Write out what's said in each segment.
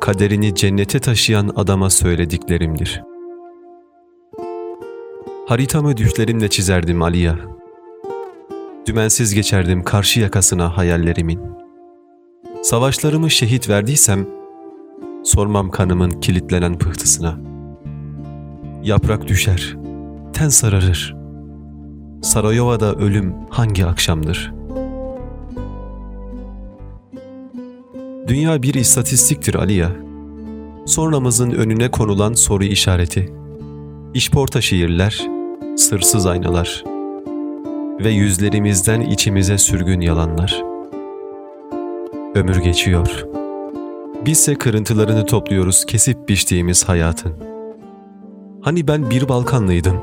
kaderini cennete taşıyan adama söylediklerimdir. Haritamı düşlerimle çizerdim Aliya. Dümensiz geçerdim karşı yakasına hayallerimin. Savaşlarımı şehit verdiysem, sormam kanımın kilitlenen pıhtısına. Yaprak düşer, ten sararır. Sarayova'da ölüm hangi akşamdır? Dünya bir istatistiktir Aliya. Sonramızın önüne konulan soru işareti. İşporta şiirler, sırsız aynalar ve yüzlerimizden içimize sürgün yalanlar. Ömür geçiyor. Bizse kırıntılarını topluyoruz kesip biçtiğimiz hayatın. Hani ben bir Balkanlıydım,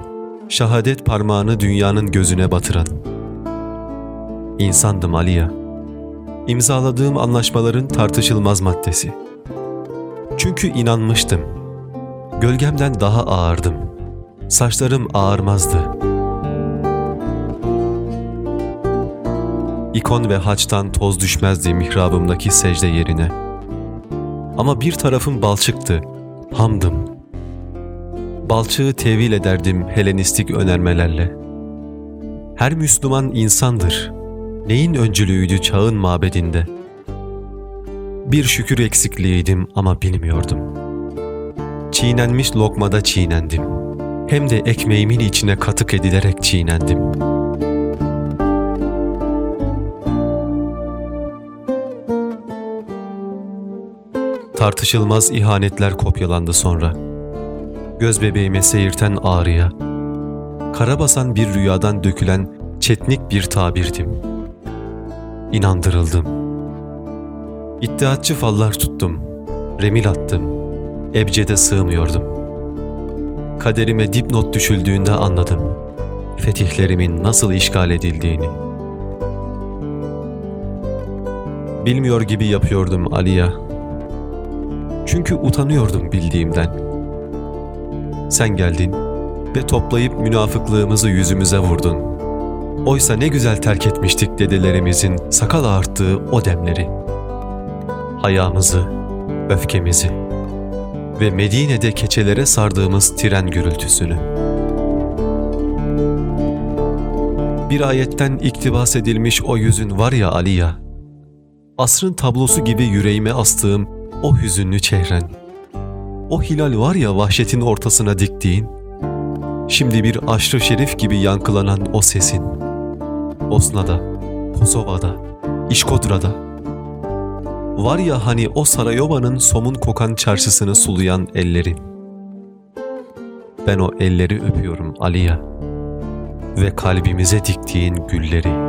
şahadet parmağını dünyanın gözüne batıran. İnsandım Aliya. İmzaladığım anlaşmaların tartışılmaz maddesi. Çünkü inanmıştım. Gölgemden daha ağırdım. Saçlarım ağarmazdı. İkon ve haçtan toz düşmezdi mihrabımdaki secde yerine. Ama bir tarafım balçıktı, hamdım. Balçığı tevil ederdim Helenistik önermelerle. Her Müslüman insandır. Neyin öncülüğüydü çağın mabedinde? Bir şükür eksikliğiydim ama bilmiyordum. Çiğnenmiş lokmada çiğnendim. Hem de ekmeğimin içine katık edilerek çiğnendim.'' Tartışılmaz ihanetler kopyalandı sonra. Göz bebeğime seyirten ağrıya, karabasan bir rüyadan dökülen çetnik bir tabirdim. İnandırıldım. İddiatçı fallar tuttum, remil attım, ebcede sığmıyordum. Kaderime dipnot düşüldüğünde anladım, fetihlerimin nasıl işgal edildiğini. Bilmiyor gibi yapıyordum Aliya. Çünkü utanıyordum bildiğimden. Sen geldin ve toplayıp münafıklığımızı yüzümüze vurdun. Oysa ne güzel terk etmiştik dedelerimizin sakal ağarttığı o demleri. Hayamızı, öfkemizi ve Medine'de keçelere sardığımız tren gürültüsünü. Bir ayetten iktibas edilmiş o yüzün var ya Aliya, asrın tablosu gibi yüreğime astığım o hüzünlü çehren, o hilal var ya vahşetin ortasına diktiğin, şimdi bir aşrı şerif gibi yankılanan o sesin, Osna'da, Kosova'da, İşkodra'da, var ya hani o Sarayova'nın somun kokan çarşısını sulayan ellerin. Ben o elleri öpüyorum Aliya ve kalbimize diktiğin gülleri.''